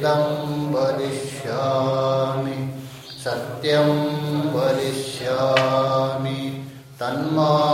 वेदं वदिष्यामि। सत्यं वदिष्यामि। तन्मामवतु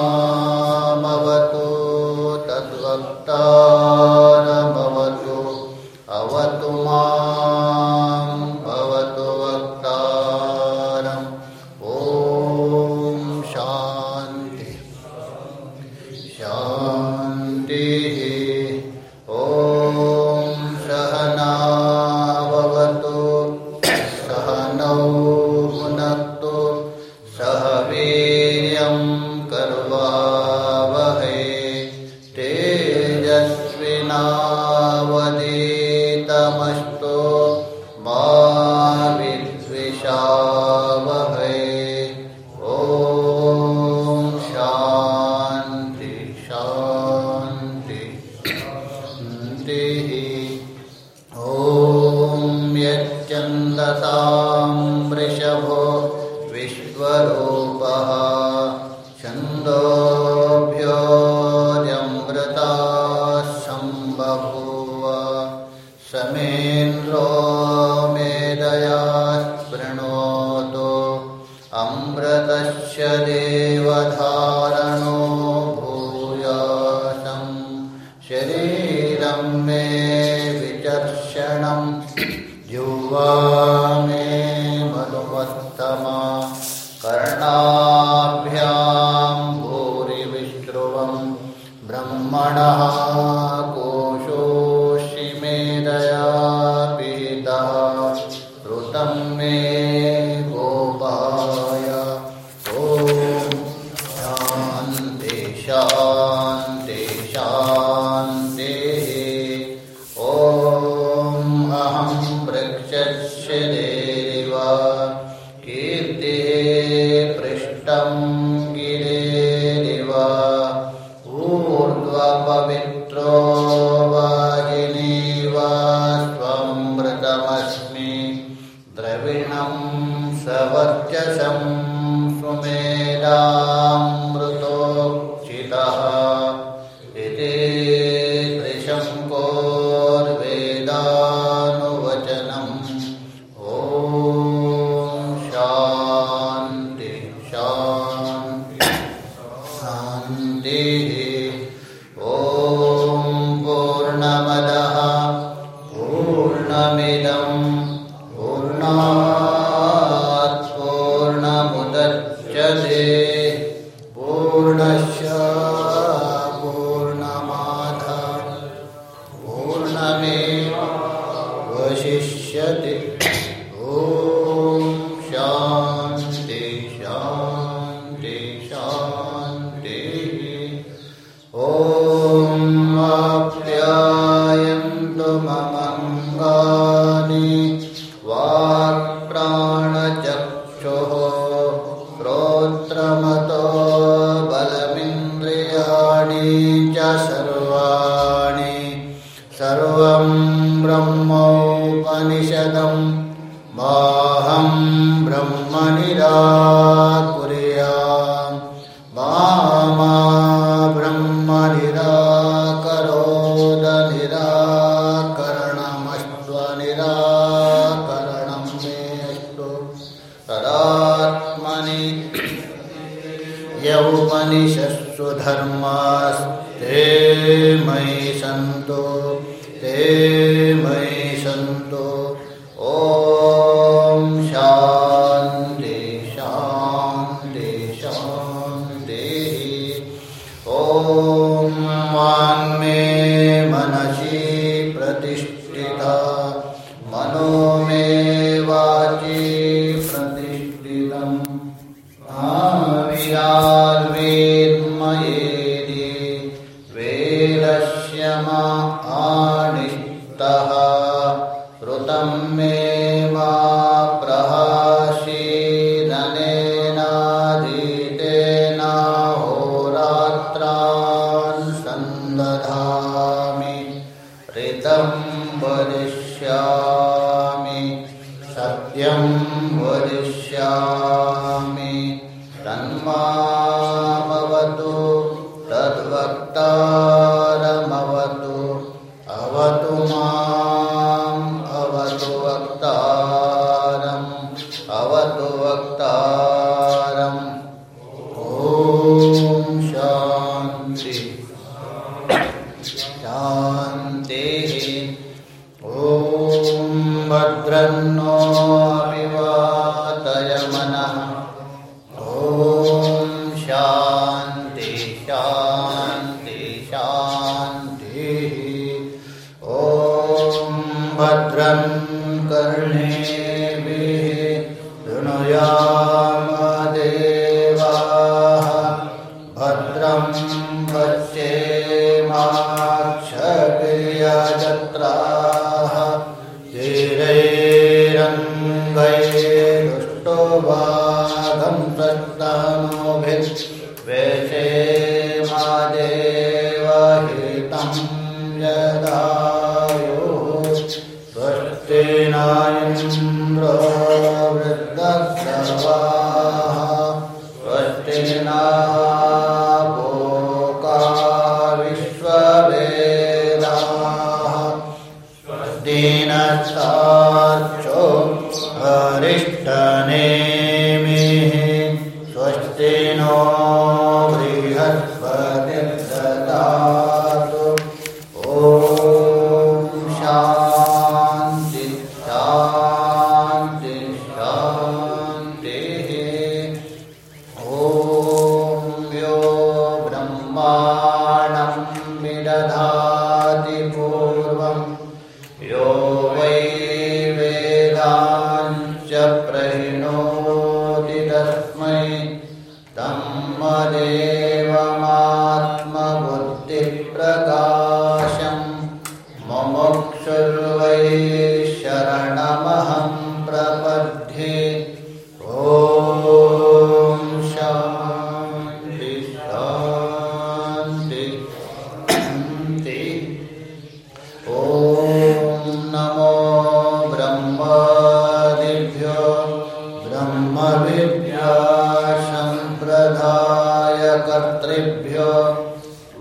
धन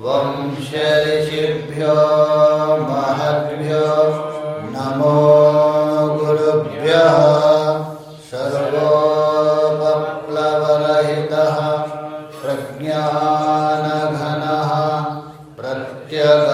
वंशऋषिभ्यो महद्भ्यो नमो गुरुभ्यः सर्वोपप्लवरहितः प्रज्ञानघनः प्रत्यग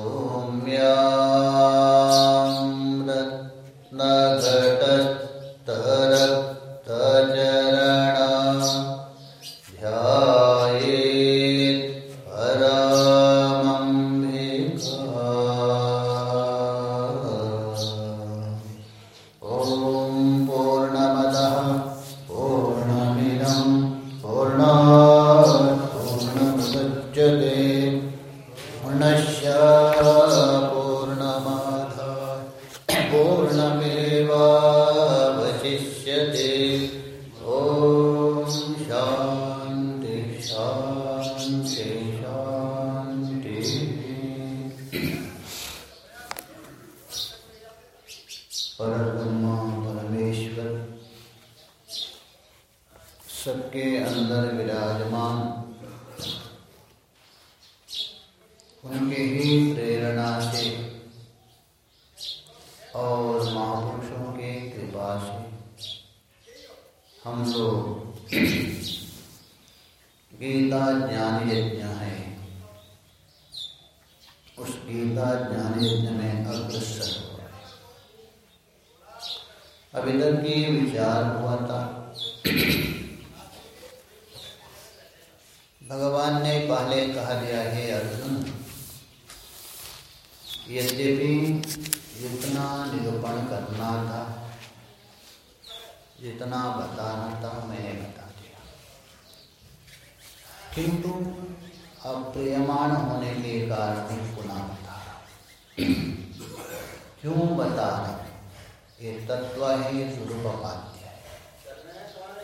सौम्या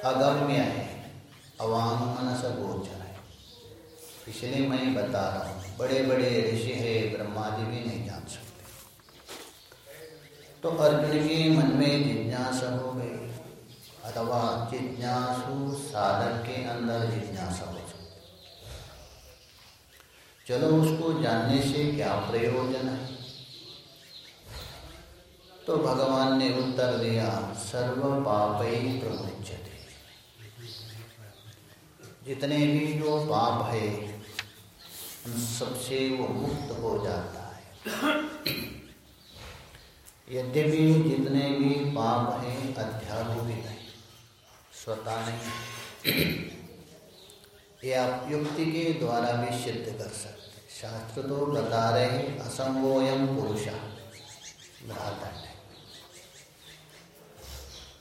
अगम्य है। अवांगमन सगोचर है इसलिए मैं बता रहा हूँ बड़े बड़े ऋषि है, ब्रह्मादि भी नहीं जान सकते। तो अर्जुन के मन में जिज्ञासा हो गई। अथवा जिज्ञासु साधक के अंदर जिज्ञासा हो सकती चलो उसको जानने से क्या प्रयोजन है? तो भगवान ने उत्तर दिया सर्व पापे प्रमुचत जितने भी जो पाप है, उन सबसे वो मुक्त हो जाता है। यद्यपि जितने भी पाप हैं अध्यारोपित हैं, स्वतः नहीं ये आप युक्ति के द्वारा भी सिद्ध कर सकते शास्त्र तो बता रहे असंगोयम पुरुषा भ्रातन है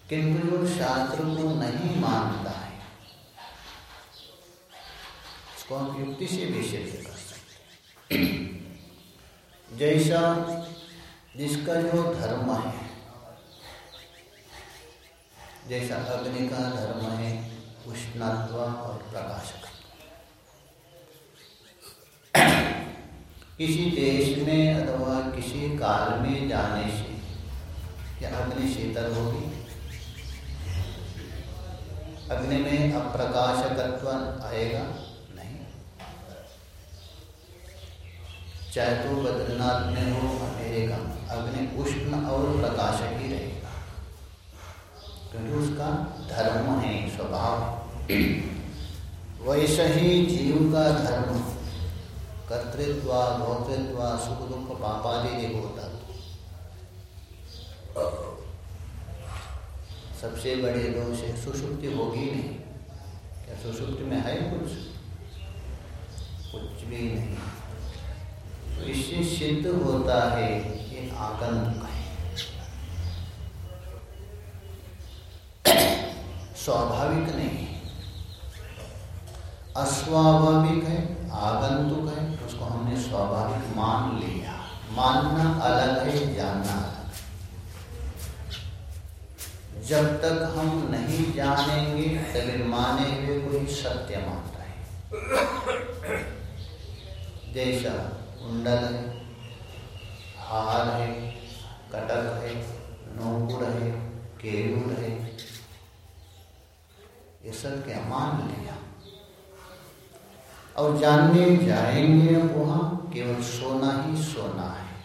किंतु जो शास्त्र को नहीं मानता है उसको हम युक्ति से भी सिद्ध कर सकते जैसा जिसका जो धर्म है, जैसा अग्नि का धर्म है, उष्णत्व और प्रकाशक किसी देश में अथवा किसी काल में जाने से क्या अग्नि शीतल होगी? अग्नि में अप्रकाशकत्व आएगा? चाहे तू बद्रीनाथ में हो अंधेरे का अग्नि उष्ण और प्रकाशक ही रहेगा। क्योंकि तो उसका धर्म है, स्वभाव वैसे ही जीव का धर्म, कर्तृत्व भौतृत्व सुख दुख पापादि देखो होता सबसे बड़े दोष है सुषुप्ति होगी नहीं। क्या सुषुप्ति में है कुछ? कुछ भी नहीं। इससे सिद्ध होता है कि आगंतुक है। स्वाभाविक नहीं है। अस्वाभाविक है, आगंतुक है, उसको हमने स्वाभाविक मान लिया। मानना अलग है, जानना अलग जब तक हम नहीं जानेंगे, तभी माने हुए कोई सत्य मानता है। जैसा कुंडल है, हार है, कटक है नौपुर है केयूर है। ये सब क्या मान लिया? और जानने जाएँगे अब वहाँ, केवल सोना ही सोना है।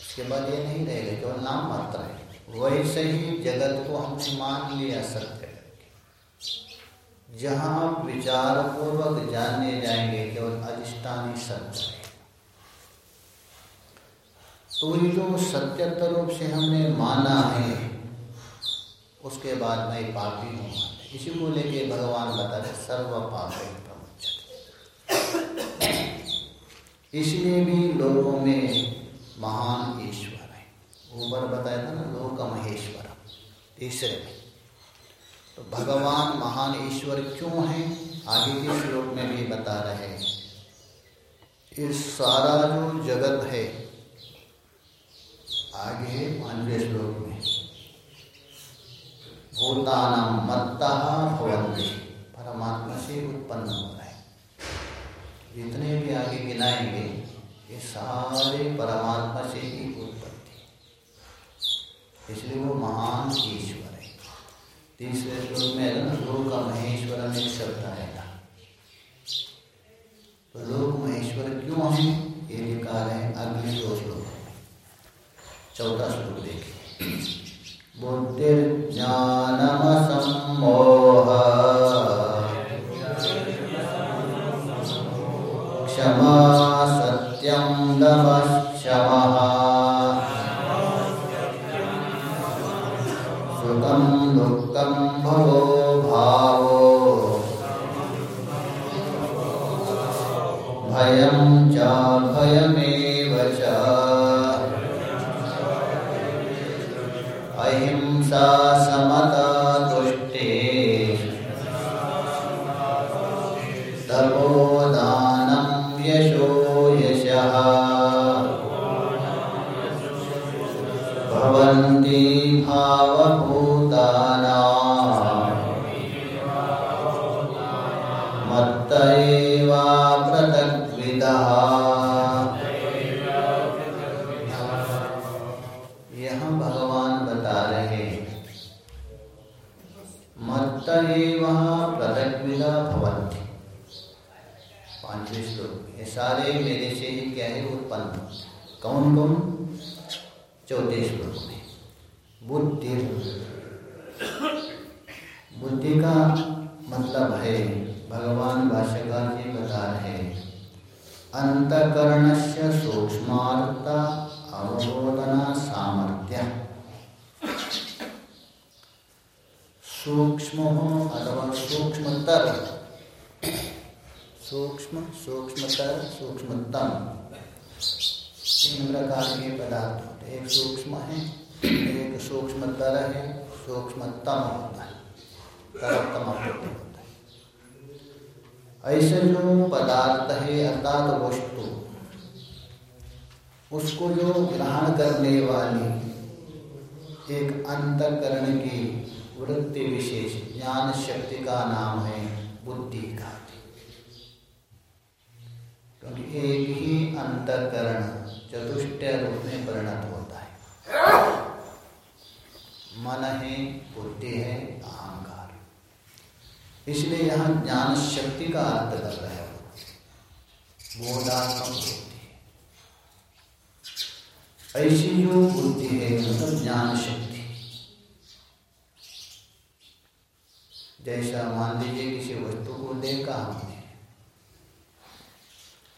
उसके बाद ये नहीं रहेगा, केवल नाम मात्र है। वैसे ही जगत को हमने मान लिया, सत्य जहाँ विचार पूर्वक जानने जाएँगे, केवल अधिष्ठानी सत्य तो ये जो सत्यत्व रूप से हमने माना है, उसके बाद मैं पापी हूँ इसी को लेके भगवान बता रहे, सर्व पाप इसलिए भी लोगों में महान ईश्वर है। ऊपर बताया था ना लोक महेश्वर तीसरे में। तो भगवान महान ईश्वर क्यों है? आगे के श्लोक में भी बता रहे हैं। इस सारा जो जगत है, आगे पांचवे श्लोक में। भूतानाम मत्ता भवंती परमात्मा से उत्पन्न हो रहे जितने भी आगे गिनाएँगे, ये सारे परमात्मा से ही उत्पत्ति इसलिए वो महान ईश्वर। तीसरे श्लोक में है ना लोक महेश्वर में शब्द आएगा। तो लोक महेश्वर क्यों है? ये लिखा है। अगले दो श्लोक। चौथा श्लोक देखिए। बुद्धिर्ज्ञानमसम्मोह भगवान भाष्यकार जी बता रहे अंतकरण से सूक्ष्मार्था अवबोधना सामर्थ्य। सूक्ष्म अथवा सूक्ष्मतर। सूक्ष्म, सूक्ष्मतर, सूक्ष्मतम। तीन प्रकार के पदार्थ होते एक सूक्ष्म है, एक सूक्ष्मतर है, सूक्ष्मतम होता है। तरतम होता है। ऐसे जो पदार्थ है, अर्थात वस्तु, उसको जो ग्रहण करने वाली एक अंतकरण की वृत्ति विशेष, ज्ञान शक्ति का नाम है बुद्धि का। क्योंकि एक ही अंतकरण चतुष्ट रूप में परिणत होता है। मन है, बुद्धि है इसलिए यहाँ ज्ञान शक्ति का अर्थ कर रहे हो। बोधात्मक बुद्धि ऐसी जो बुद्धि है मतलब ज्ञान शक्ति जैसा मान लीजिए किसी वस्तु को देखा हमने,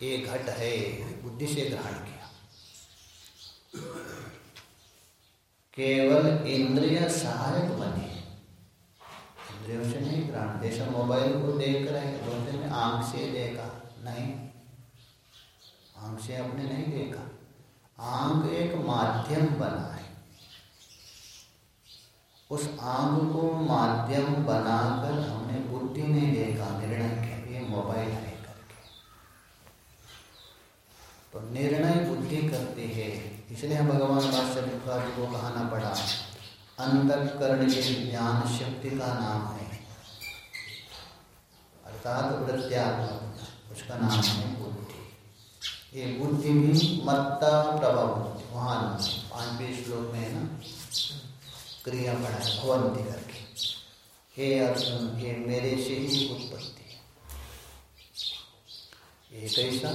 ये घट है, बुद्धि से ग्रहण किया। केवल इंद्रिय सहायक बने। से नहीं ग्रहण जैसे मोबाइल को देख रहे बोलते में आँख से देखा। नहीं। आँख से आपने नहीं देखा। आँख एक माध्यम बना है। उस आँख को माध्यम बनाकर हमने बुद्धि ने देखा, निर्णय किया, ये मोबाइल है करके। तो निर्णय बुद्धि करती है, इसलिए भगवान जी को कहना पड़ा। अंतकरण के ज्ञान शक्ति का नाम है। अर्थात वृत्त्यात्मक उसका नाम है बुद्धि। ये बुद्धि भी मत्ता प्रभाव, वहाँ पाँचवें श्लोक में ना, क्रिया पढ़ा है भवंती करके। हे अर्जुन, ये मेरे से ही उत्पत्ति। ये कैसा?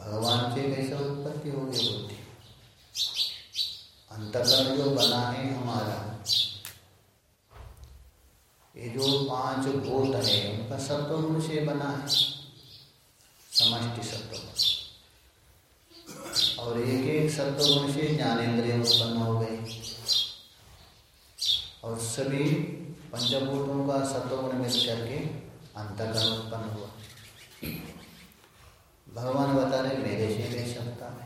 भगवान से कैसा उत्पत्ति हो गई बुद्धि? अंतकरण जो बना है हमारा। ये जो पाँच भूत है, उनका सत्वगुण से बना है। समष्टि सत्वगुण और एक एक सत्वगुण से ज्ञानेन्द्रिय उत्पन्न हो गए। और सभी पंचभूतों का सत्वगुण मिल करके अंतकरण उत्पन्न हुआ। भगवान बता रहे, मेरे से नहीं सकता है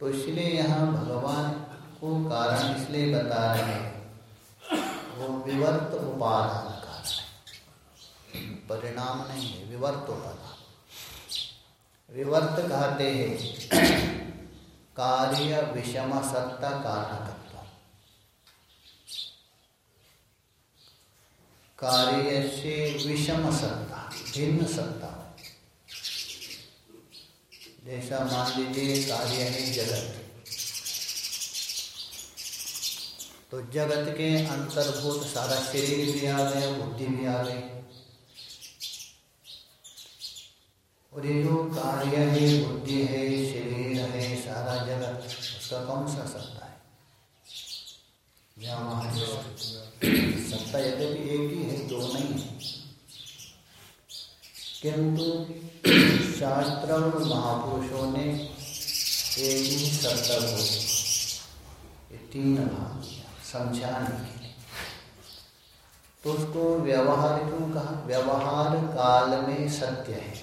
तो इसलिए यहाँ भगवान को कारण इसलिए बता रहे हैं। वो विवर्त उपादान कारण परिणाम नहीं है, विवर्त उपादान। विवर्त कहते हैं, कार्य विषम सत्ता कारण कार्य से विषम सत्ता, भिन्न सत्ता। जैसा मान लीजिए कार्य है जगत। तो जगत के अंतर्भूत सारा शरीर भी आ गया, बुद्धि भी आ गई। और ये जो कार्य है, बुद्धि है, शरीर है, सारा जगत, उसका कौन सा सत्ता है। सत्ता यद्यपि एक ही है, दो नहीं है। किंतु शास्त्र महापुरुषों ने एक ही सत्ता को ये तीन भाग समझाने के लिए। तो उसको व्यवहार क्यों कहा? व्यवहार काल में सत्य है।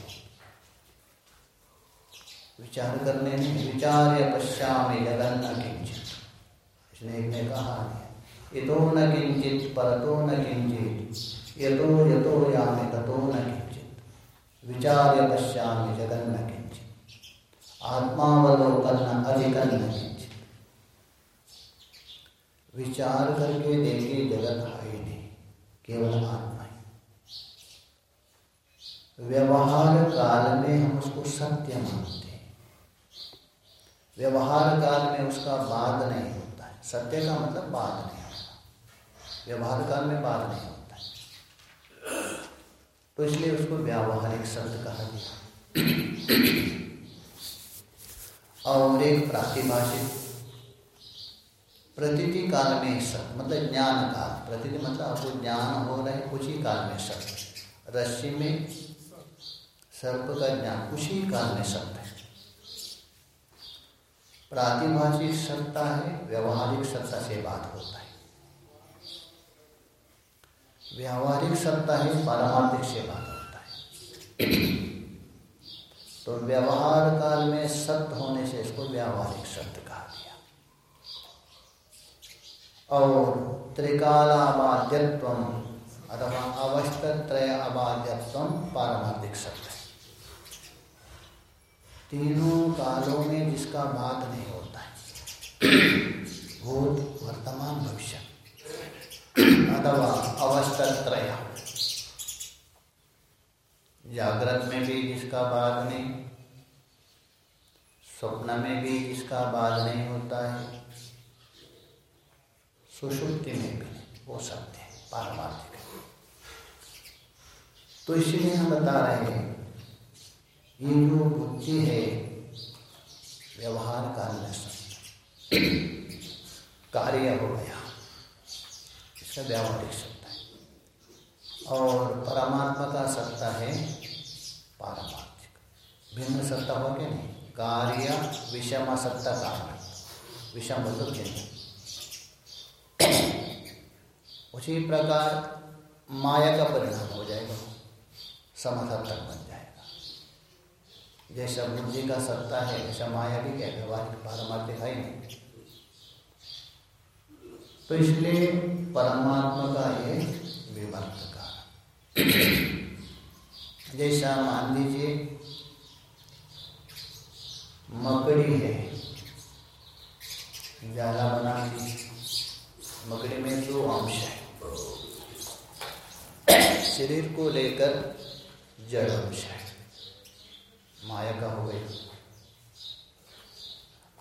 विचार करने में विचार या पश्चात जगन्ना किंचित इसने एक ने कहा यतो न किंचित परतो न किंचित यतो यतो यामि ततो न किंचित विचार्य पश्यामि जगन न आत्मावलोकन अधिकन न विचार करके देखे जगत है ही नहीं केवल आत्मा ही व्यवहार काल में हम उसको सत्य मानते हैं। व्यवहार काल में उसका बाद नहीं होता है। सत्य का मतलब बाद नहीं होता। व्यवहार काल में बात नहीं होता। तो इसलिए उसको व्यावहारिक शब्द कहा गया। और एक प्रातिभाषिक प्रतिथि काल में सत्य मतलब ज्ञान काल। प्रतिथि मतलब आपको ज्ञान हो रहे कुछ ही काल में शब्द। रस्सी में सर्प का ज्ञान ही काल में शब्द है। प्रातिभाषिक सत्ता है, व्यवहारिक सत्ता से बात होता है। व्यावहारिक सत्ता ही पारमार्थिक से बात होता है। तो व्यवहार काल में सत्य होने से इसको व्यावहारिक सत्य कहा गया। और त्रिकालाबाध्यत्व अथवा अवस्थत्रय अबाध्यत्व पारमार्थिक सत्य तीनों कालों में जिसका बात नहीं होता है, भूत, वर्तमान, भविष्य, अथवा अवस्थत्रय जागृत में भी जिसका बाद नहीं, स्वप्न में भी जिसका बाद नहीं होता है सुषुप्ति में भी वो सत्य है, पारमार्थिक तो इसलिए हम बता रहे हैं, ये जो बुद्धि है, व्यवहार में सत्य। कार्य हो गया। इसका व्यावहारिक है और परमात्मा का सत्ता है पारमार्थिक। भिन्न सत्ता हो क्या नहीं? कार्य विषम सत्ता कारण। विषम मतलब भिन्न। उसी प्रकार माया का परिणाम हो जाएगा। समर्थक बन जाएगा। जैसा बुद्धि का सत्ता है, वैसा माया भी क्या व्यवहारिक पारमार्थिक है नहीं। तो इसलिए परमात्मा का ये विवर्त का जैसा मान लीजिए मकड़ी है जाला बना दी मकड़ी में दो अंश है। शरीर को लेकर जड़ अंश है। माया का हो गया।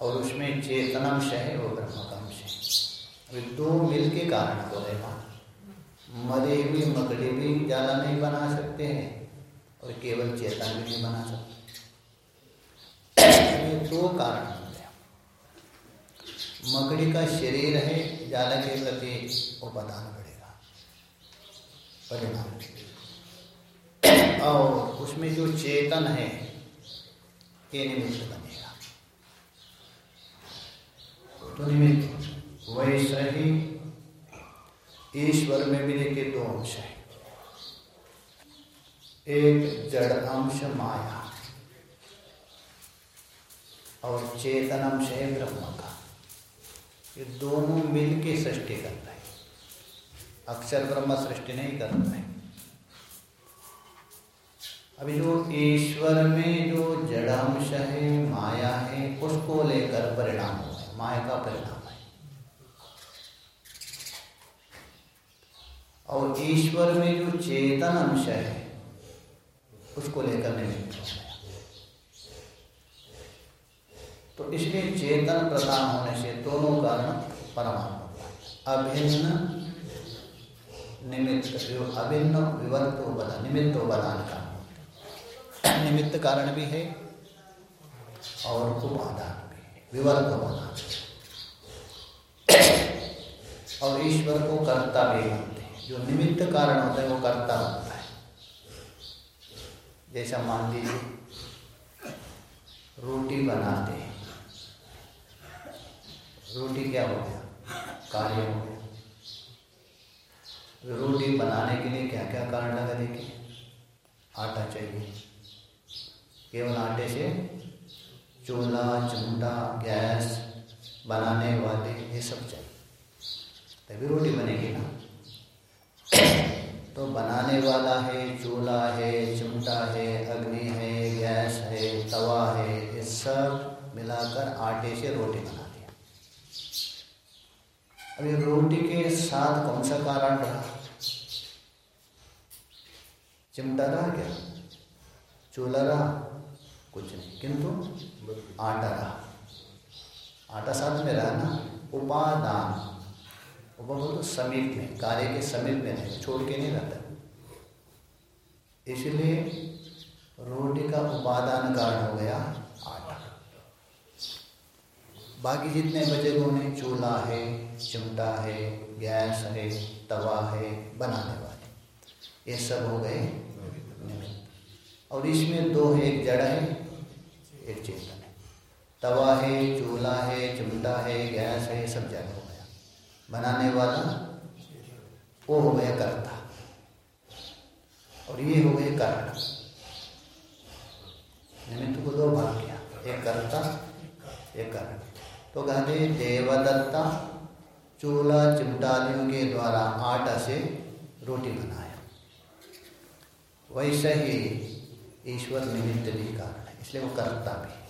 और उसमें चेतनांश है वो ब्रह्म का अंश है। दो मिल के कारण हो। रहेगा मरे हुए मकड़ी भी जाला नहीं बना सकते हैं और केवल चेतन भी नहीं बना सकते। दो कारण मकड़ी का शरीर है जाला के प्रति उपादान बढ़ेगा, परिणाम। और उसमें जो चेतन है, ये निमित्त बनेगा। तो निमित्त वैसे ही ईश्वर में भी देखिए दो अंश है। एक जड़ अंश माया और चेतन अंश है ब्रह्म का। ये दोनों मिल के सृष्टि करता है। अक्षर ब्रह्म सृष्टि नहीं करता है। अभी जो ईश्वर में जो जड़ अंश है, माया है, उसको लेकर परिणाम हो है। माया का परिणाम है और ईश्वर में जो चेतन अंश है, उसको लेकर निमित्त हो तो इसलिए चेतन प्रधान होने से दोनों कारण परमात्मा। अभिन्न, निमित्त अभिन्न विवर्त उपादान निमित्त उपादान का। निमित्त कारण भी है और उपादान भी विवर्त उपादान और ईश्वर को कर्ता भी बनते हैं। जो निमित्त कारण होता है, वो कर्ता बनता है। जैसा मान लीजिए, रोटी बनाते हैं। रोटी क्या हो गया? कार्य हो गया। रोटी बनाने के लिए क्या क्या कारण लगा देखिए। आटा चाहिए। केवल आटे से चूल्हा चिमटा गैस, बनाने वाले, ये सब चाहिए। तभी रोटी बनेगी ना। तो बनाने वाला है, चूल्हा है, चिमटा है, अग्नि है, गैस है, तवा है, ये सब मिलाकर आटे से रोटी बना अभी रोटी के साथ कौन सा कारण रहा? चिमटा रहा क्या? चूल्हा रहा? कुछ नहीं, किंतु आटा रहा। आटा साथ में रहा ना? उपादान। उपा बोलो समीप में कार्य के समीप में नहीं, छोड़ के नहीं रहता। इसलिए रोटी का उपादान कारण हो गया, आटा। बाकी जितने बचे उन्हें चूल्हा है, चिमटा है, गैस है, तवा है, बनाने वाले, ये सब हो गए। और इसमें दो है एक जड़ है, एक चेतन है। तवा है, चूल्हा है, चिमटा है, गैस है सब जड़ हो बनाने वाला वो हो गया कर्ता। और ये हो गए कारण। निमित्त को दो भाग किया। एक कर्ता, एक कारण। तो कहते देवदत्ता चूल्हा चिमटालियों के द्वारा आटा से रोटी बनाया। वैसे ही ईश्वर निमित्त भी कारण है। इसलिए वो करता भी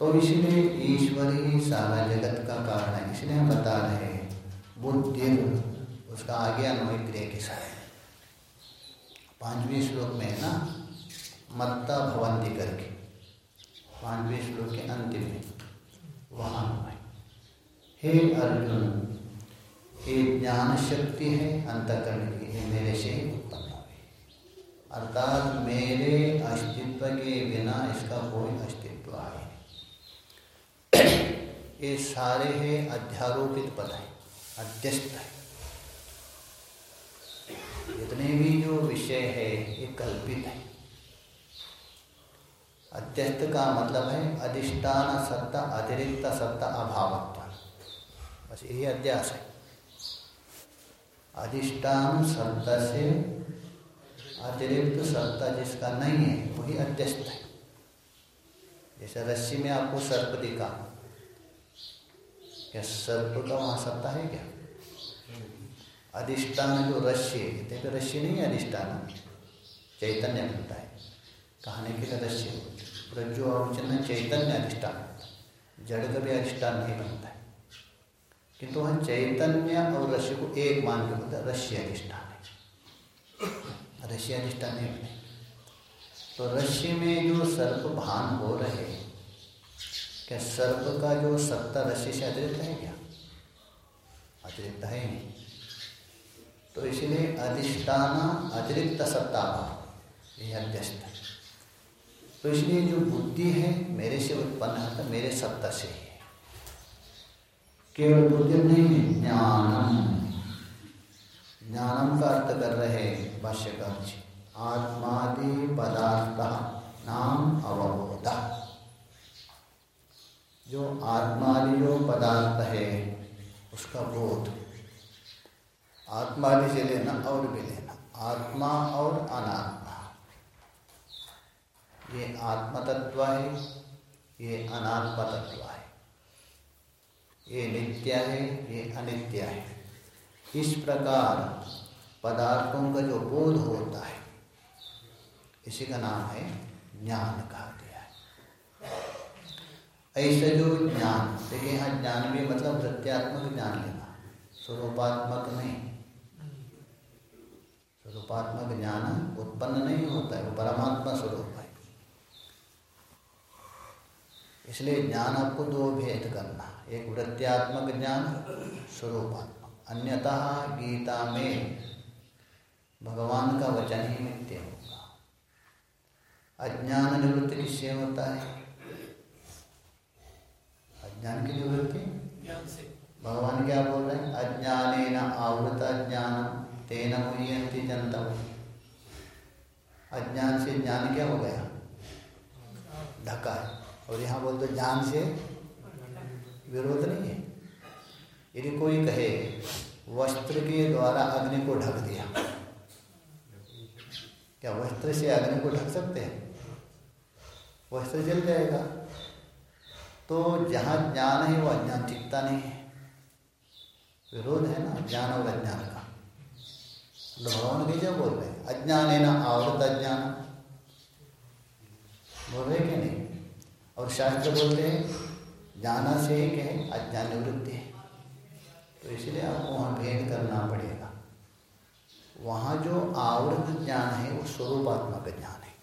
तो इसलिए ईश्वर ही सारा जगत का कारण है। इसलिए हम बता रहे हैं बुद्धि उसका आगे अन्वय क्रिया के साथ पाँचवें श्लोक में है ना, मत्ता भवंती करके। पाँचवें श्लोक के अंतिम में, वहाँ हे अर्जुन, ये ज्ञान शक्ति है अंतकरण की, ये मेरे से ही उत्पन्न हुई। अर्थात मेरे अस्तित्व के बिना इसका कोई अस्तित्व है ये सारे है अध्यारोपित पद है, अध्यस्त है। जितने भी जो विषय है, ये कल्पित है। अध्यस्त का मतलब है अधिष्ठान सत्ता, अतिरिक्त सत्ता, अभावत्व। बस यही अध्यास है। अधिष्ठान सत्ता से अतिरिक्त सत्ता जिसका नहीं है, वही अध्यस्त है। जैसे रस्सी में आपको सर्प दिखा। क्या सर्प का वहाँ सत्ता है क्या? अधिष्ठान जो रश्य है तो रश्य नहीं है अधिष्ठान। चैतन्य बनता है। कहने के लिए रश्य रज्जु और चिन्ह चैतन्य अधिष्ठान। जड़ कभी अधिष्ठान नहीं बनता है। किंतु वह चैतन्य और रश्य को एक मान के बोलते रश्य अधिष्ठान है। रश्य अधिष्ठान नहीं बने तो रश्य में जो सर्प भान हो रहे क्या सर्प का जो सत्ता रश्य से अतिरिक्त है क्या? अतिरिक्त है नहीं। तो इसलिए अधिष्ठान, अतिरिक्त सत्ता यह अध्यस्त। तो इसलिए जो बुद्धि है, मेरे से उत्पन्न है तो मेरे सत्ता से ही केवल बुद्धि नहीं है, ज्ञानम। ज्ञानम का अर्थ कर रहे भाष्यकार जी। आत्मादि पदार्थ नाम अवबोध। जो आत्मादि पदार्थ है, उसका बोध। आत्मादि से लेना और भी लेना, आत्मा और अनात्मा। ये आत्म तत्व है, ये अनात्म तत्व है। ये नित्य है, ये अनित्य है। इस प्रकार पदार्थों का जो बोध होता है, इसी का नाम है ज्ञान कहा गया है ऐसे जो ज्ञान देखिए, यहाँ ज्ञान भी मतलब वृत्त्यात्मक ज्ञान लेना स्वरूपात्मक नहीं। स्वरूपात्मक ज्ञान उत्पन्न नहीं होता है, वो परमात्मा स्वरूप है। इसलिए ज्ञान आपको दो भेद करना एक वृत्त्यात्मक ज्ञान, स्वरूपात्मक। अन्यथा गीता में भगवान का वचन ही नित्य होगा। अज्ञान निवृत्ति किससे होता है? अज्ञान की निवृत्ति भगवान क्या बोल रहे हैं? अज्ञान आवृत ज्ञान तेन मुह्यंती जनता। अज्ञान से ज्ञान क्या हो गया? ढका है और यहाँ बोलते ज्ञान से विरोध नहीं है। यदि कोई कहे वस्त्र के द्वारा अग्नि को ढक दिया क्या वस्त्र से अग्नि को ढक सकते हैं? वस्त्र जल जाएगा। तो जहाँ ज्ञान है, वो अज्ञान टिकता नहीं है। विरोध है ना, ज्ञान और अज्ञान का। भगवान कैसे बोल रहे हैं, अज्ञान है ना, आवृत अज्ञान। बोल रहे कि नहीं? और शास्त्र बोलते हैं जाना से एक कहे अज्ञान निवृत्ति है। तो इसलिए आपको वहाँ भेद करना पड़ेगा। वहाँ जो आवृत ज्ञान है, वो स्वरूपात्मक ज्ञान है।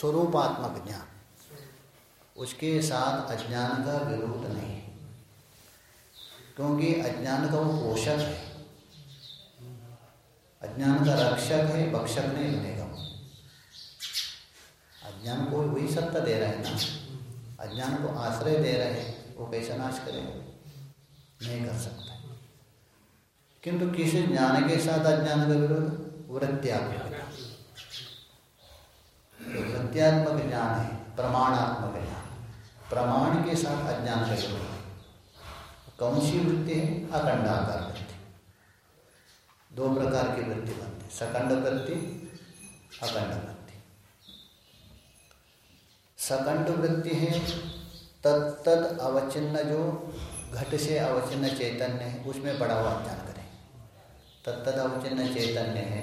स्वरूपात्मक ज्ञान। उसके साथ अज्ञान का विरोध नहीं। क्योंकि अज्ञान का वो पोषक है। अज्ञान का रक्षक है भक्षक नहीं बनेगा वो। अज्ञान को वही सत्ता दे रहा है ना। अज्ञान को आश्रय दे रहे हैं, वो कैसे नाश करेगा? नहीं कर सकता। किंतु किसी ज्ञान के साथ अज्ञान का विरोध? वृत्त्यात्मक। तो वृत्त्यात्मक ज्ञान है, प्रमाणात्मक ज्ञान। प्रमाण के साथ अज्ञान का विरोध कौन सी वृत्ति है? अखंडाकार वृत्ति। दो प्रकार की वृत्ति बनती सकंड वृत्ति, अखंड वृत्ति। सकंड वृत्ति है तत्त अवचिन्न जो घट से अवचिन्न चैतन्य है, उसमें बड़ा हुआ ज्ञान करें। तत्त अवचिन्न चैतन्य है,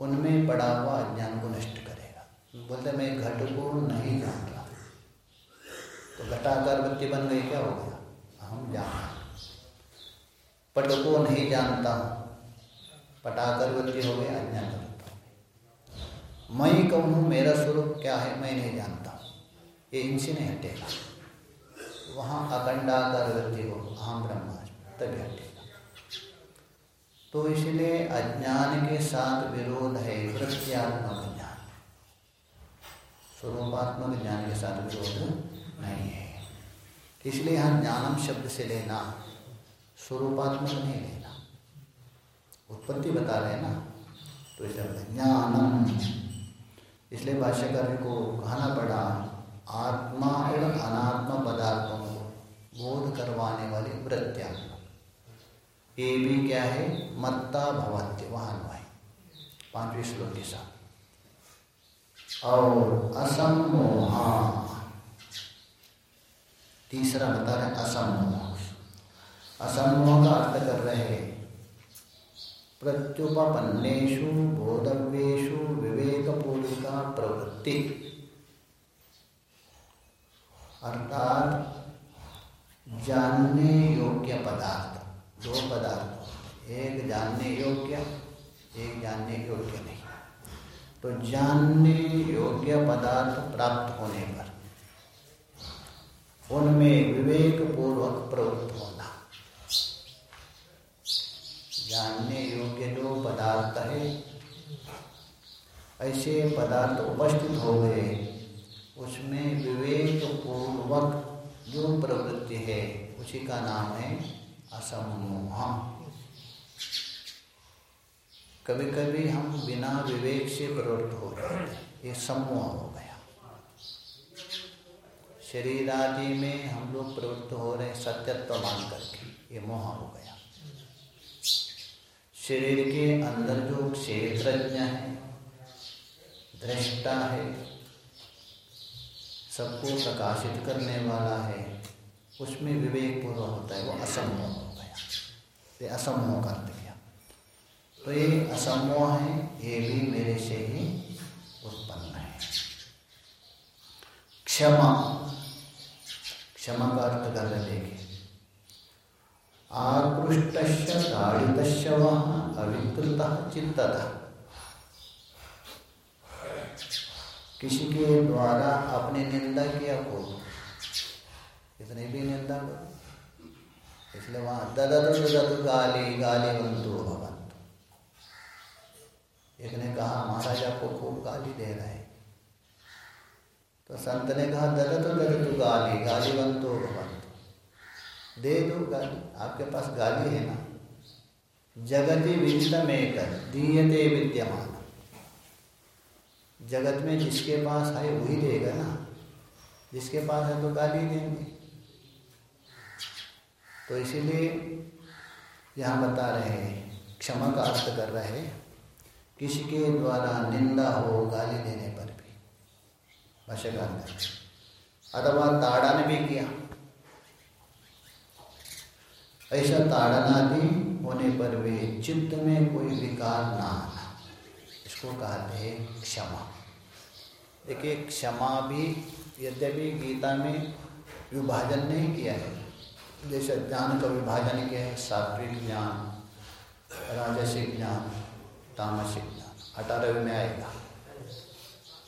उनमें बड़ा हुआ अज्ञान को नष्ट करेगा। बोलते मैं घट को नहीं जान रहा तो घटाकार वृत्ति बन गई, क्या हो गया? हम जान पट को नहीं जानता। हूँ पटाकर वृत्ति हो गया अज्ञान वृत्ति हो गई। मैं कहूँ, मेरा स्वरूप क्या है, मैं नहीं जानता। ये इनसे नहीं हटेगा। वहाँ अखंडाकार वृत्ति हो अहम ब्रह्मास्म तभी हटेगा। तो इसलिए अज्ञान के साथ विरोध है वृत्त्यात्मक ज्ञान स्वरूपात्मक ज्ञान के साथ विरोध। नहीं। है इसलिए यहाँ ज्ञानम शब्द से लेना, स्वरूपात्मक नहीं लेना। उत्पत्ति बता रहे ना तो इसलिए ज्ञानम। इसलिए भाष्यकार को कहना पड़ा, आत्मा और अनात्मा पदार्थों को बोध करवाने वाली वृत्त्यात्मा। ये भी क्या है? मत्ता भवत्य, वहाँ भाई पांचवी श्लोक के साथ। और असमोहा तीसरा बता है असमोह असमोह का अर्थ कर रहे हैं प्रत्युपन्नेषु बोधव्येषु, विवेकपूर्विका प्रवृत्ति। अर्थात, जानने योग्य पदार्थ। दो पदार्थ एक जानने योग्य, एक जानने योग्य नहीं। तो जानने योग्य पदार्थ प्राप्त होने पर उनमें विवेक पूर्वक प्रवृत्त होना। जानने योग्य जो पदार्थ है, ऐसे पदार्थ उपस्थित हो गए, उसमें विवेक पूर्वक जो प्रवृत्ति है, उसी का नाम है असमोह। कभी कभी हम बिना विवेक से प्रवृत्त हो जाते ये समूह हो शरीर आदि में हम लोग प्रवृत्त हो रहे हैं, सत्यत्व मान करके। ये मोह हो गया। शरीर के अंदर जो क्षेत्रज्ञ है, दृष्टा है, सबको प्रकाशित करने वाला है, उसमें विवेक पूर्व होता है, वो असमोह हो गया। ये असमोह कर दिया। तो ये असमोह है, ये भी मेरे से ही उत्पन्न है। क्षमा। क्षमा का अर्थ कर रहे आकृष्ट ताड़ित वहाँ अविकृत चित्तता। किसी के द्वारा अपने निंदा किया को इतने भी निंदा करो। इसलिए वहाँ ददत ददत गाली गाली बंधु भवंतु। एक ने कहा, महाराज आपको खूब गाली दे रहे है। तो संत ने कहा ददत ददत गाली गाली बंधु भवंतु दे दो गाली, आपके पास गाली है ना। जगति एक दीयते विद्यमान। जगत में जिसके पास है, वही देगा ना। जिसके पास है तो गाली देंगे। तो इसीलिए यहाँ बता रहे हैं, क्षमा का अर्थ कर रहे हैं। किसी के द्वारा निंदा हो गाली देने पर भाष्यकार अथवा ताड़न भी किया। ऐसा ताड़नादि होने पर भी चित्त में कोई विकार ना आना। इसको कहते हैं क्षमा। देखिए, क्षमा भी यद्यपि गीता में विभाजन नहीं किया है। जैसे ज्ञान का विभाजन किया है, सात्विक ज्ञान, राजसिक ज्ञान, तामसिक ज्ञान। अठारहवें में आएगा।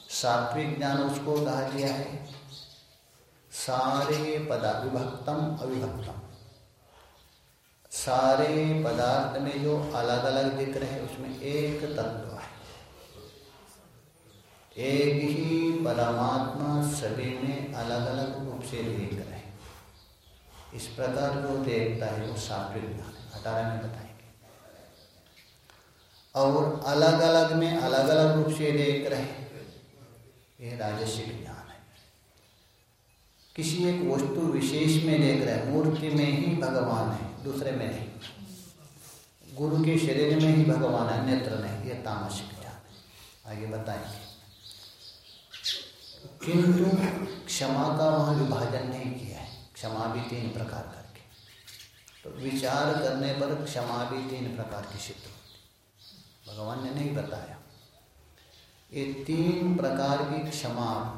सात्विक ज्ञान उसको कहा गया है। सारे पदा विभक्तम अविभक्तम। सारे पदार्थ में जो अलग अलग दिख रहे हैं, उसमें एक तत्व है। एक ही परमात्मा सभी में अलग अलग रूप से दिख रहे हैं। इस प्रकार जो देखता है वो सात्विक ज्ञान अठारह में बताएँगे। और अलग अलग में अलग अलग रूप से देख रहे हैं। ये राजस्विक ज्ञान है। किसी एक वस्तु विशेष में देख रहे हैं, मूर्ति में ही भगवान है, दूसरे में नहीं। गुरु के शरीर में ही भगवान है, नेत्र नहीं ये तामसिक ज्ञान है। आगे बताएँगे। किंतु क्षमा का वहाँ विभाजन नहीं किया है, क्षमा भी तीन प्रकार करके। तो विचार करने पर क्षमा भी तीन प्रकार की सिद्ध होती भगवान ने नहीं बताया। ये तीन प्रकार की क्षमा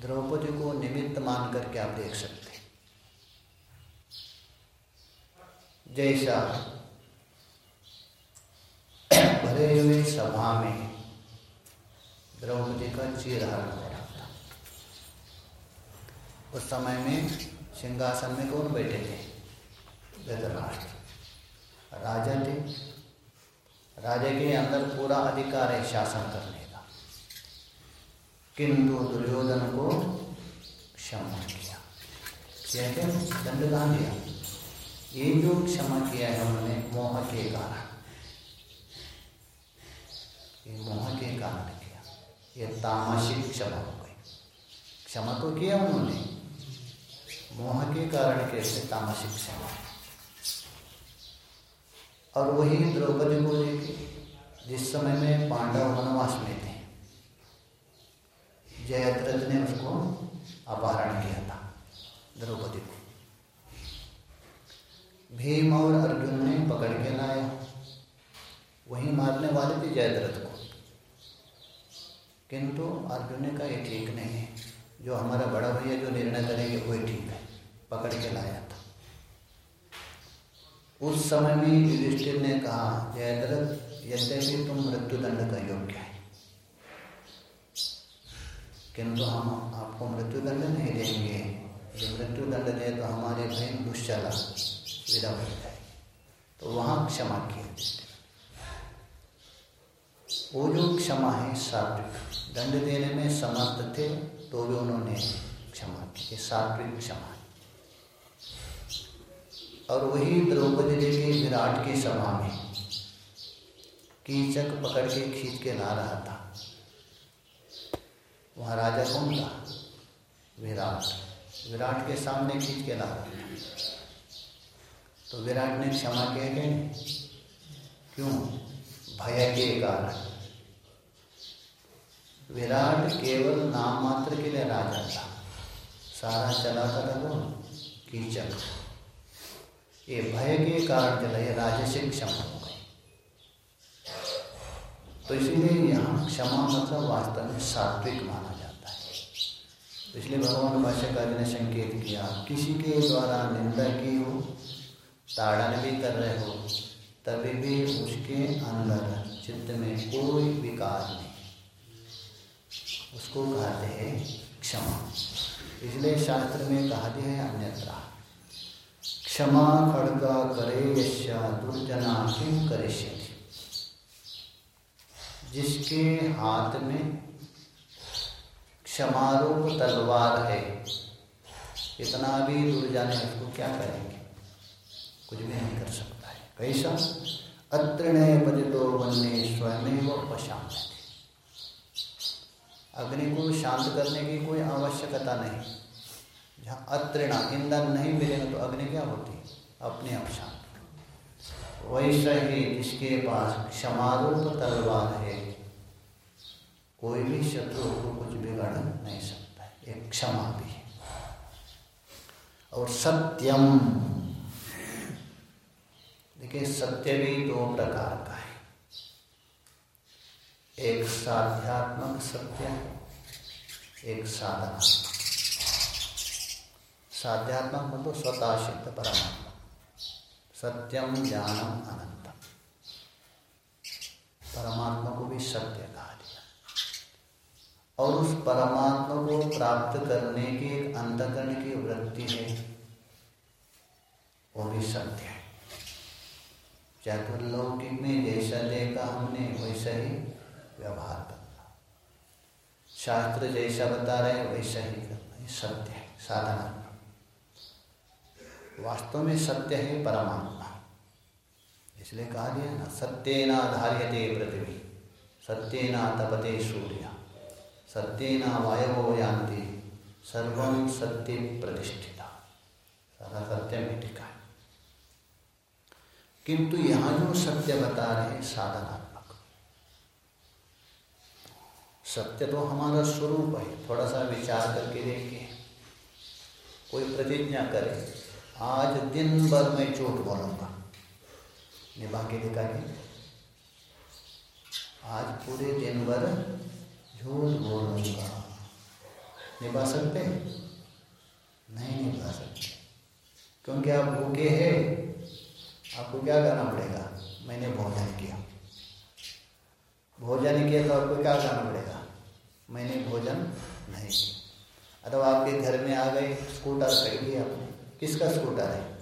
द्रौपदी को निमित्त मान करके आप देख सकते हैं। जैसा भरे हुए सभा में द्रौपदी का चीरहरण हो रहा था। उस समय में सिंहासन में कौन बैठे थे? धृतराष्ट्र। राजा थे। राजा के अंदर पूरा अधिकार है शासन करने किंतु दुर्योधन को क्षमा किया। क्या दंड कहाँ दिया? ये जो क्षमा किया है उन्होंने मोह के कारण। ये मोह के कारण किया। ये तामसिक क्षमा हो गई। क्षमा तो किया उन्होंने। मोह के कारण कैसे तामसिक क्षमा? और वही द्रौपदी को देखे जिस समय में पांडव वनवास में थे जयद्रथ ने उसको अपहरण किया था द्रौपदी को भीम और अर्जुन ने पकड़ के लाया। वही मारने वाले थे जयद्रथ को किंतु अर्जुन ने कहा ये ठीक नहीं है। जो हमारा बड़ा भैया जो निर्णय करेंगे वही ठीक है। पकड़ के लाया था। उस समय में युधिष्ठिर ने कहा, जयद्रथ, यद्यपि तुम मृत्युदंड का योग्य किंतु हम आपको मृत्युदंड नहीं देंगे। जो मृत्युदंड दे तो हमारे बहन दुश्चला विदा हो जाए। तो वहाँ क्षमा किया वो जो क्षमा है, सात्विक दंड देने में समर्थ थे तो भी उन्होंने क्षमा की सात्विक क्षमा और वही द्रौपदी देवी विराट की सभा में कीचक पकड़ के खींच के ला रहा था। वहाँ राजा कौन था विराट विराट के सामने खींच के ला तो विराट ने क्षमा कह के, क्यों? भय के कारण। विराट केवल नाम मात्र के लिए राजा था। सारा चलाता था कौन? कीचक ये भय के कारण चला, ये राजसिक क्षमा। तो इसीलिए यहाँ क्षमा मतलब वास्तव में सात्विक माना जाता है। तो इसलिए भगवान भाष्यकार ने संकेत किया, किसी के द्वारा निंदा की हो, ताड़न भी कर रहे हो, तभी भी उसके अंदर चित्त में कोई विकार नहीं। उसको कहते हैं क्षमा। इसलिए शास्त्र में कहा दिया है अन्यत्र क्षमा खड़का करे यश्या दुर्जना किम करिष्यति। जिसके हाथ में क्षमारूप तलवार है। इतना भी दुर्जन जाने उसको क्या करेंगे? कुछ भी नहीं कर सकता है। कैसा अत्रिणय बजतो बनने स्वयं व पशांत अग्नि को शांत करने की कोई आवश्यकता नहीं। जहाँ अत्रिणा ईंधन नहीं मिलेगा तो अग्नि क्या होती? अपने आप शांत। वैसा ही जिसके पास क्षमारूप तलवार है, कोई भी शत्रु को कुछ बिगाड़ नहीं सकता, एक क्षमा भी है। और सत्यम, देखिए सत्य भी दो प्रकार का है। एक साध्यात्मक सत्य, एक साधना साध्यात्मक मतलब स्वतः सिद्ध परमात्मा। सत्यम ज्ञानम अनंतम परमात्मा को भी सत्य कहा दिया। और उस परमात्मा को प्राप्त करने की एक अंतकरण की वृत्ति है, वो भी सत्य है। चतुर्लौकिक में जैसा देखा हमने, वैसा ही व्यवहार करना। शास्त्र जैसा बता रहे, वैसा ही करना। ये सत्य है, साधना। वास्तव में सत्य है परमात्मा। इसलिए कहा गया ना, सत्येना धार्यते पृथ्वी, सत्येना तपते सूर्य, सत्येना वायवो यान्ति, सर्व सत्य प्रतिष्ठिता। सारा सत्य में टिका है। किंतु यहाँ जो सत्य बता रहे साधनात्मक। सत्य तो हमारा स्वरूप है, थोड़ा सा विचार करके देखिए। कोई प्रतिज्ञा करे आज दिन भर मैं झूठ बोलूँगा। निभा के दिखाइए आज पूरे दिन भर झूठ बोलूँगा। निभा सकते? नहीं निभा सकते। क्योंकि आप भूखे हैं, आपको क्या करना पड़ेगा? मैंने भोजन किया। भोजन किया तो आपको क्या करना पड़ेगा? मैंने भोजन नहीं किया। अथवा आपके घर में आ गए, स्कूटर लिया आपने। किसका स्कूटर है।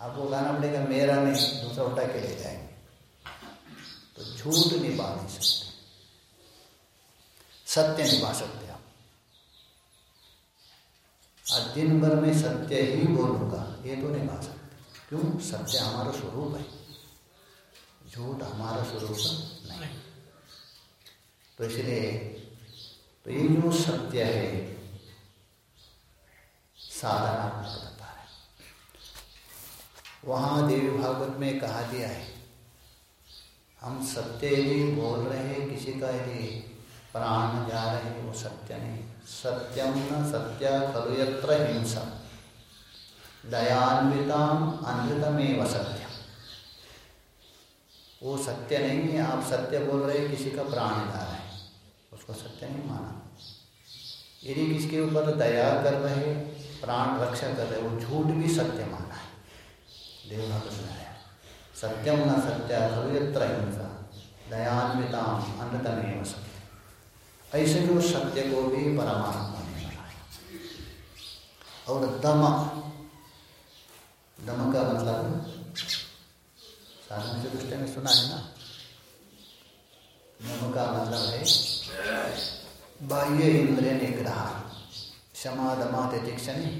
आपको कहना पड़ेगा मेरा नहीं, दूसरा उठा के ले जाएँगे। तो झूठ निभा नहीं सकते। सत्य निभा सकते आप। आज दिन भर में सत्य ही बोलूँगा, ये तो निभा सकते। क्यों? सत्य हमारा स्वरूप है। झूठ हमारा स्वरूप नहीं। तो इसलिए तो ये जो सत्य है साधनात्मक बता है। वहाँ देवी भागवत में कहा दिया है, हम सत्य ही बोल रहे हैं, किसी का यदि प्राण जा रहे हैं, वो सत्य नहीं। सत्यम न सत्य खलु यत्र हिंसा। दयान्विताम अनृतमेव सत्य वो सत्य नहीं है, आप सत्य बोल रहे हैं, किसी का प्राण जा रहे हैं। उसको सत्य नहीं माना। यदि किसके ऊपर दया कर रहे प्राण रक्षा कर रहे वो झूठ भी सत्य माना है। देवभक्त सुनाया सत्यम न सत्य खलु यत्र हिंसा दयान्विताम अनृतमेव सत्य। ऐसे जो सत्य को भी परमात्मा ने बनाया और दम दम का मतलब साधन से दृष्टि में सुना है ना? दम का मतलब है बाह्य इंद्रिय निग्रह। क्षमा दमा तिक्षणी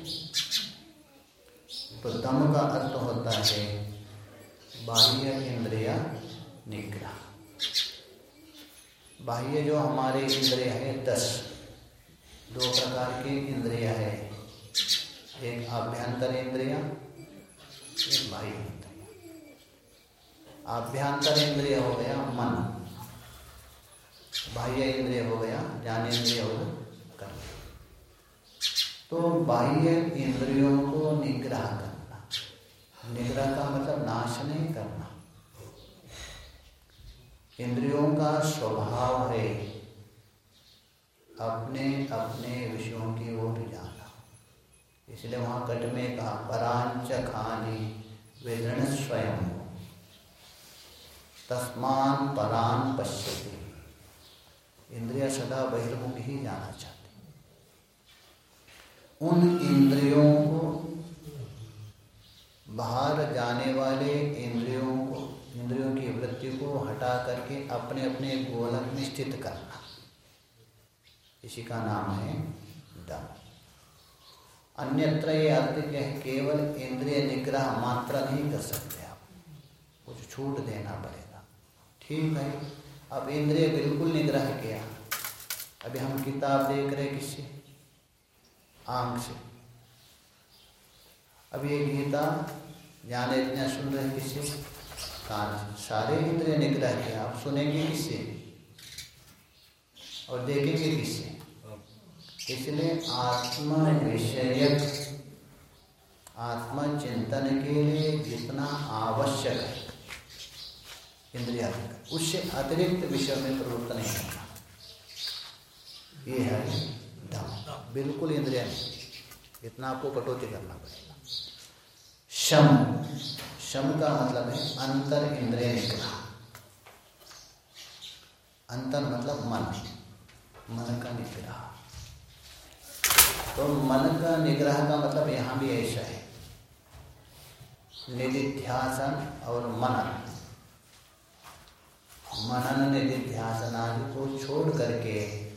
तो दम का अर्थ होता है बाह्य इंद्रिया निग्रह। बाह्य जो हमारे इंद्रिय है, दस। दो प्रकार के इंद्रिय है। एक आभ्यंतर इंद्रिया, एक बाह्य इंद्रिया। आभ्यंतर इंद्रिय हो गया मन। बाह्य इंद्रिय हो गया, ज्ञान इंद्रिय हो गया, कर्म। तो बाह्य इंद्रियों को निग्रह करना। निग्रह का मतलब नाश नहीं करना। इंद्रियों का स्वभाव है, अपने अपने विषयों की ओर जाना। इसलिए वहाँ कट में कहा, परांच खानी, वेदन स्वयं। तस्मान परान पश्यति। इंद्रिय सदा बहिर्मुख ही जाना चाहते। उन इंद्रियों को बाहर जाने वाले इंद्रियों को, इंद्रियों की वृत्ति को हटा करके अपने अपने गोलक में स्थित करना। इसी का नाम है दम। अन्यत्र ये अर्थ है केवल इंद्रिय निग्रह मात्र नहीं कर सकते आप। कुछ छूट देना पड़ेगा। ठीक है, अब इंद्रिय बिल्कुल निग्रह किया। अभी हम किताब देख रहे किससे? आँख से। अभी ये गीता, ज्ञान इतना सुन रहे किससे? कान सारे इंद्रिय निग्रह किया आप सुनेंगे किससे? और देखेंगे किससे? इसलिए आत्म विषयक आत्म चिंतन के लिए जितना आवश्यक है। इंद्रिया उससे अतिरिक्त विषय में प्रवृत्त नहीं करना ये है दम बिल्कुल इंद्रिया नहीं। इतना आपको कटौती करना पड़ेगा। शम। शम का मतलब है अंतर इंद्रिय निग्रह। अंतर मतलब मन। मन का निग्रह। तो मन का निग्रह का मतलब यहाँ भी ऐसा है। निधिध्यासन और मनन। मनन निधिध्यासन आदि को छोड़ करके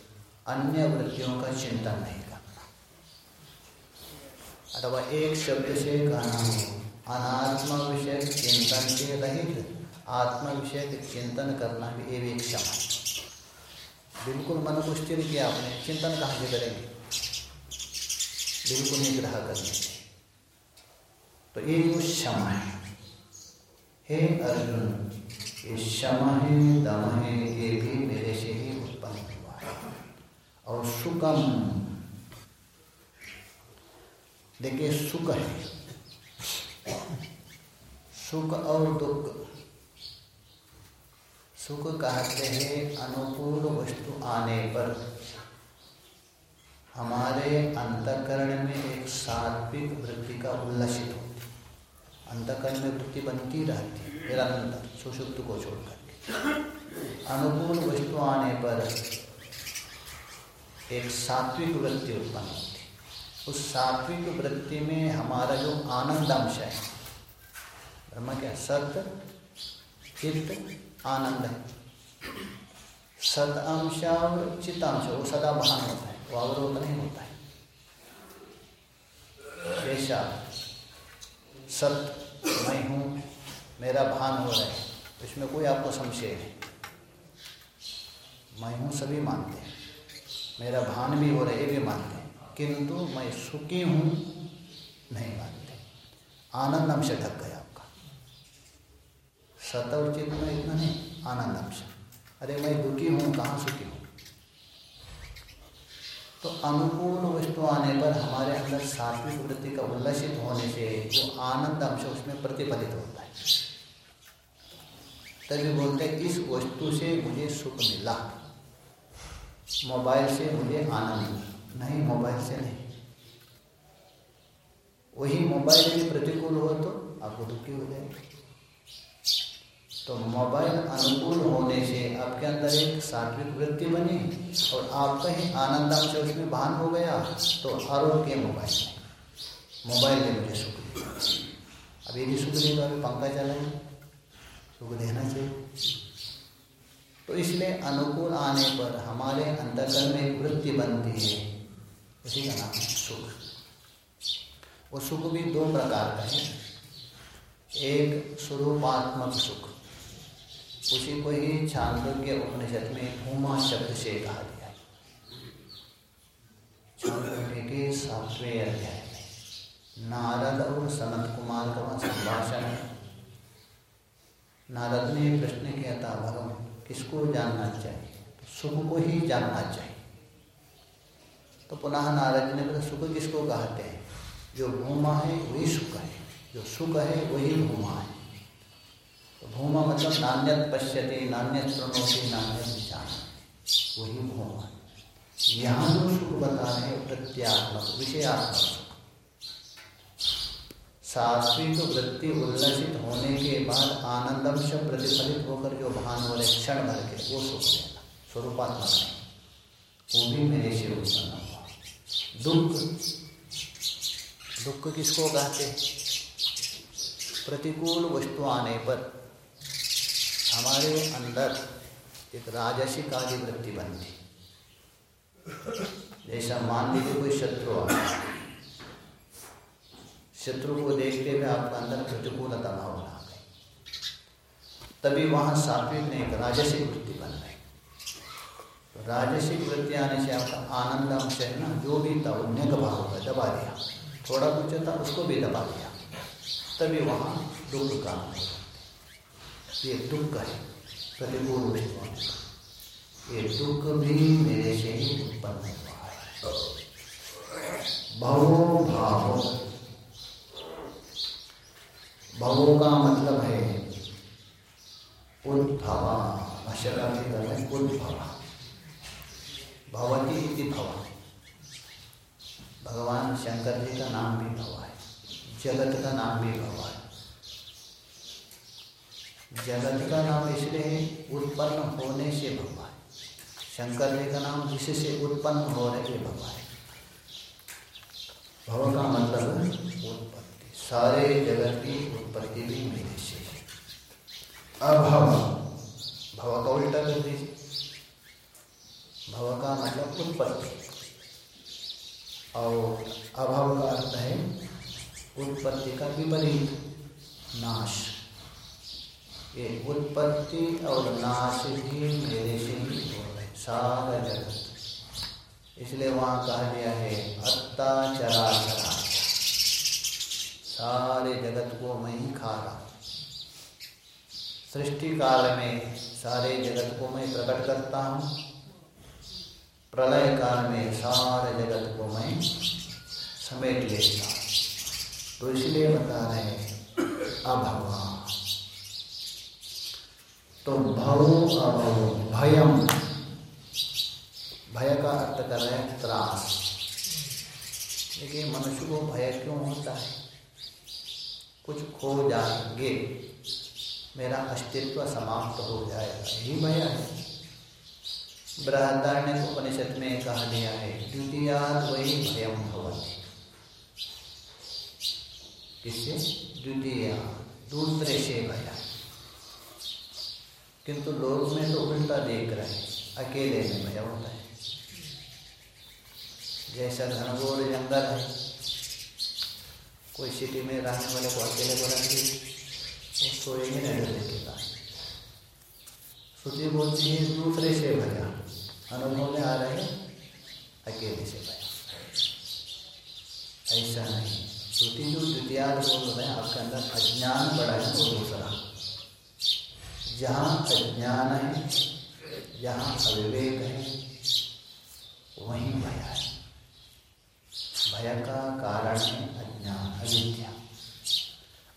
अन्य वृत्तियों का चिंतन नहीं करना। अथवा एक शब्द से कहना हो अनात्म विषय चिंतन के रहित आत्म विषय चिंतन करना भी एक क्षमा। बिल्कुल मन को स्थिर किया आपने, चिंतन कहाँ से करेंगे? बिल्कुल निग्रह करने तो ये जो क्षमा है, हे अर्जुन, ये क्षम है, दम है, ये भी मेरे से है। और सुकम देखिए, सुख है। सुख और दुख। सुख कहते हैं अनुकूल वस्तु आने पर। हमारे अंतकरण में एक सात्विक वृत्ति का उल्लसित होती अंतकरण में वृत्ति बनती रहती है, निरंतर, सुषुप्त को छोड़ करके अनुकूल वस्तु आने पर एक सात्विक वृत्ति उत्पन्न होती है। उस सात्विक वृत्ति में हमारा जो आनंद अंश है, ब्रह्म क्या सत्य, चित्त, आनंद है। सत अंश और चित्तांश वो सदा भान होता है, वो अवरोध नहीं होता है। जैसा सत्य मैं हूँ, मेरा भान हो रहा है, इसमें कोई आपको संशय नहीं। मैं हूँ सभी मानते हैं। मेरा भान भी हो रहा है भी मानते हैं। किंतु मैं सुखी हूँ, नहीं मानते। आनंद अंश ढक गया आपका। सत और चित्त में इतना नहीं, आनंद अंश। अरे मैं दुखी हूँ, कहाँ सुखी हूँ? अनुकूल वस्तु आने पर हमारे अंदर सात्विक वृत्ति का उल्लसित होने से जो आनंद अंश उसमें प्रतिफलित होता है। तभी बोलते इस वस्तु से मुझे सुख मिला। मोबाइल से मुझे आनंद नहीं, मोबाइल से नहीं। वही मोबाइल भी प्रतिकूल हो तो आपको दुखी हो जाएगा। तो मोबाइल अनुकूल होने से आपके अंदर एक सात्विक वृत्ति बनी और आपका ही आनंद अंश उसमें भान हो गया तो आरोग्य मोबाइल। में मोबाइल ने मुझे सुख दिया अब यदि सुख नहीं तो पंखा चलाए सुख देना चाहिए। तो इसलिए अनुकूल आने पर हमारे अंतर्गत में वृत्ति बनती है। उसी का नाम सुख। वो सुख भी दो प्रकार का है। एक स्वरूपात्मक सुख। उसी को ही छांदोग्य उपनिषद में भूमा शब्द से कहा गया है। के सातवें अध्याय नारद और सनत कुमार का संभाषण है। नारद ने प्रश्न किया था, भगवान किसको जानना चाहिए, सुख को ही जानना चाहिए। तो पुनः नारद ने बोला, सुख किसको कहते हैं? जो भूमा है, वही सुख है। जो सुख है, वही भूमा है। तो भूमा मतलब नान्यत पश्यते, नान्यत प्रणोति, नान्यत विचार वही भूमा। यहाँ जो सुख बता रहे प्रत्यात्मक, विषयात्मक सात्विक वृत्ति उल्लसित होने के बाद आनंदम से प्रतिफलित होकर जो भान हो रहे, क्षण भर के, वो सुख लेना स्वरूपात्मक नहीं। वो भी मेरे से उत्पन्न हुआ। दुख दुख किसको कहते प्रतिकूल वस्तु आने पर हमारे अंदर एक राजसिक आदि वृत्ति बनती। जैसा मान लीजिए कोई शत्रु आ शत्रु को देखते हुए आपका अंदर प्रतिकूलता भावना आ गई तभी वहाँ सात्विक ने एक राजसिक वृत्ति बन गई राजसिक वृत्ति आने से आपका आनंद अंश है ना, जो भी था उन्हें भाव होगा दबा दिया। थोड़ा कुछ था, उसको भी दबा दिया। तभी वहाँ दुख काम होगा ये दुख है, प्रतिकूल ये दुख भी मेरे से ही उत्पन्न हुआ है। भवो भाव भवो का मतलब है उद्भवा। अशरा के तरह उद्भवा। भवती इति भव। भगवान शंकर जी का नाम भी भवा है। जगत का नाम भी भवा है। जगत का नाम इसलिए उत्पन्न होने से भगवान शंकर जी का नाम जिससे उत्पन्न हो रहे भगवान भव का मतलब उत्पत्ति सारे जगत की उत्पत्ति भी मेरे से अभव भव का उल्टा कर दीजिए। भव का मतलब उत्पत्ति और अभाव का अर्थ है उत्पत्ति का विपरीत, नाश। ये उत्पत्ति और नाश भी मेरे से ही हो रहे सारा जगत। इसलिए वहाँ कहा गया है, अत्ता चरा चरा सारे जगत को मैं ही खा रहा हूँ। सृष्टि काल में सारे जगत को मैं प्रकट करता हूँ। प्रलय काल में सारे जगत को मैं समेट लेता हूँ। तो इसलिए बता रहे हैं अभगवान तो भव अभव, भयम। भय का अर्थ कर रहे हैं त्रास। देखिए, मनुष्य को भय क्यों होता है? कुछ खो जाएँगे। मेरा अस्तित्व समाप्त हो जाएगा। यही भय है। बृहदारण्य उपनिषद में कहा गया है द्वितीय वही भयम भवती। किससे? द्वितीय दूसरे से भया। किंतु लोग में तो उल्टा देख रहे हैं। अकेले में भय होता है। जैसा घनघोर जंगल है कोई सिटी में रहने वाले को अकेले को रखी वो सोएँगे नहीं देखेगा श्रुति बोलती है, दूसरे से भया अनुभव में आ रहे हैं, अकेले से भया ऐसा नहीं। श्रुति जो द्वितीय बोल रहे हैं, आपके अंदर अज्ञान बड़ा है वो दूसरा। जहाँ अज्ञान है, जहाँ अविवेक है, वहीं भया है। भय का कारण है अज्ञान अविद्या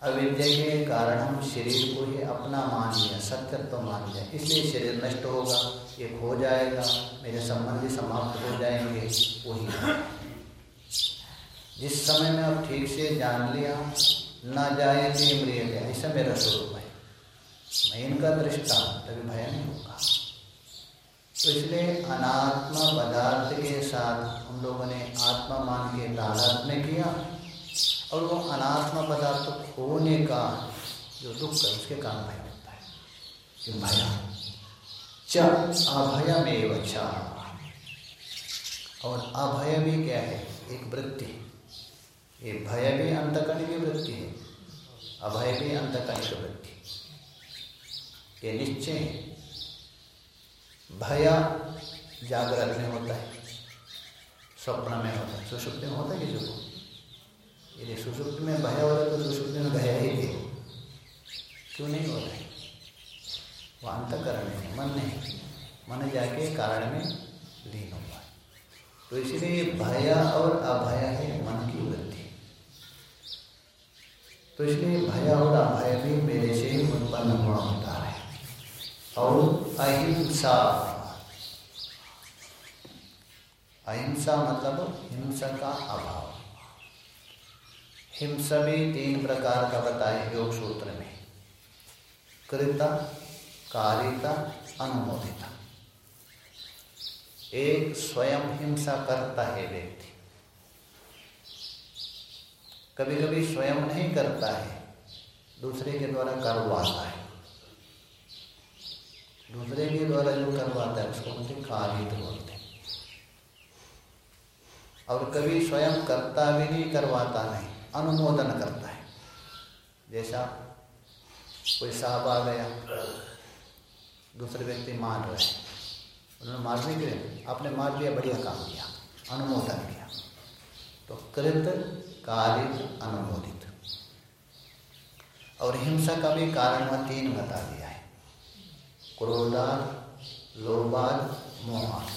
अविद्या के कारण हम शरीर को ही अपना मान लिया सत्यत्व मान लिया इसलिए शरीर नष्ट होगा, ये खो जाएगा, मेरे संबंधी समाप्त हो जाएँगे, वही जिस समय में अब ठीक से जान लिया, न जाए तो मृिय ऐसा मेरा स्वरूप है। मैं इनका दृष्टा तभी भय नहीं होगा। तो इसलिए अनात्मा पदार्थ के साथ हम लोगों ने आत्मा मान के में किया और वो अनात्मा पदार्थ खोने का जो दुख है, उसके कारण भय होता है। कि भया? च अभयमेव च और अभय भी क्या है? एक वृत्ति। ये भय भी अंतकण की वृत्ति है। अभय भी अंतकण की वृत्ति। ये निश्चय भय जागृत में होता है। स्वप्न में होता है। सुषुप्ति में होता है किसी को यदि सुषुप्त में भय हो रहा है तो सुषुप्ति में भय ही थे क्यों नहीं हो रहा है? वो अंतकरण है, मन नहीं मन जाके कारण में लीन है। तो इसलिए भय और अभय है मन की वृद्धि तो इसलिए भय और अभय भी मेरे से उत्पन्न हुआ होता है। और अहिंसा। अहिंसा मतलब हिंसा का अभाव। हिंसा भी तीन प्रकार का बताए योग सूत्र में। कृता, कारिता, अनुमोदिता। एक स्वयं हिंसा करता है व्यक्ति। कभी कभी स्वयं नहीं करता है, दूसरे के द्वारा करवाता है। दूसरे के द्वारा जो करवाता है, उसको बोलते कारित बोलते और कभी स्वयं करता भी नहीं, करवाता नहीं, अनुमोदन करता है। जैसा कोई साहब आ गया, दूसरे व्यक्ति मार रहे हैं, उन्होंने मारने के लिए आपने मार दिया, बढ़िया काम किया, अनुमोदन किया। तो कृत कारित अनुमोदित। और हिंसा का भी कारण वह तीन बता दिया है। क्रोधाद, लोभाद, मोहाद।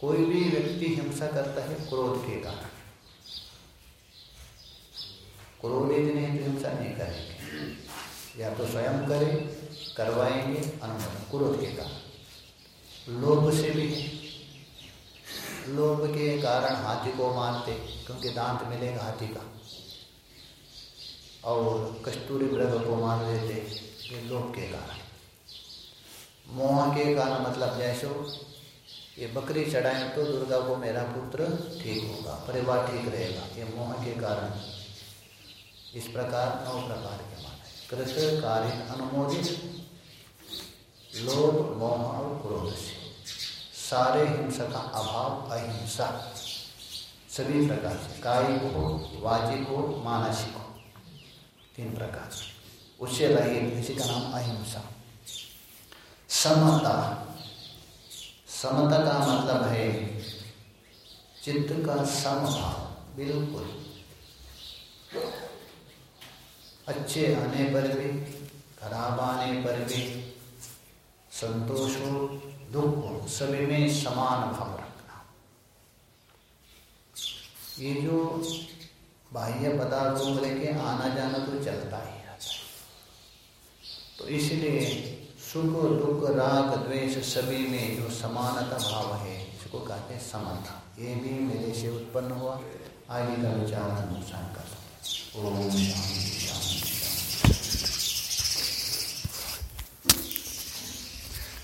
कोई भी व्यक्ति हिंसा करता है, क्रोध के कारण। क्रोध यदि नहीं तो हिंसा नहीं करेंगे। या तो स्वयं करें, करवाएँगे अनुमोदन क्रोध के कारण। लोभ से भी लोभ के कारण हाथी को मारते, क्योंकि दांत मिलेगा हाथी का। और कस्तूरी मृग को मार देते ये लोभ के कारण मोह के कारण मतलब जैसे, ये बकरी चढ़ाएँ तो दुर्गा को मेरा पुत्र ठीक होगा, परिवार ठीक रहेगा, ये मोह के कारण। इस प्रकार नौ प्रकार के मान। कृष्ण कार्य अनुमोदित, लोभ, मोह और क्रोध से। सारे हिंसा का अभाव, अहिंसा। सभी प्रकार से, कायिक हो वाजिक हो, मानसिक हो। तीन प्रकार से। उससे रहित इसी का नाम अहिंसा। समता। समता का मतलब है चित्त का समभाव, बिल्कुल। अच्छे आने पर भी, खराब आने पर भी, संतोष हो दुख हो सभी में समान भाव रखना। ये जो बाह्य पदार्थों को लेके आना जाना तो चलता है। तो इसलिए सुख, दुख, राग, द्वेष सभी में जो समानता भाव है, इसको कहते हैं समानता ये भी मेरे से उत्पन्न हुआ। आगे का विचार अनुसार कर ओम शांति शांति।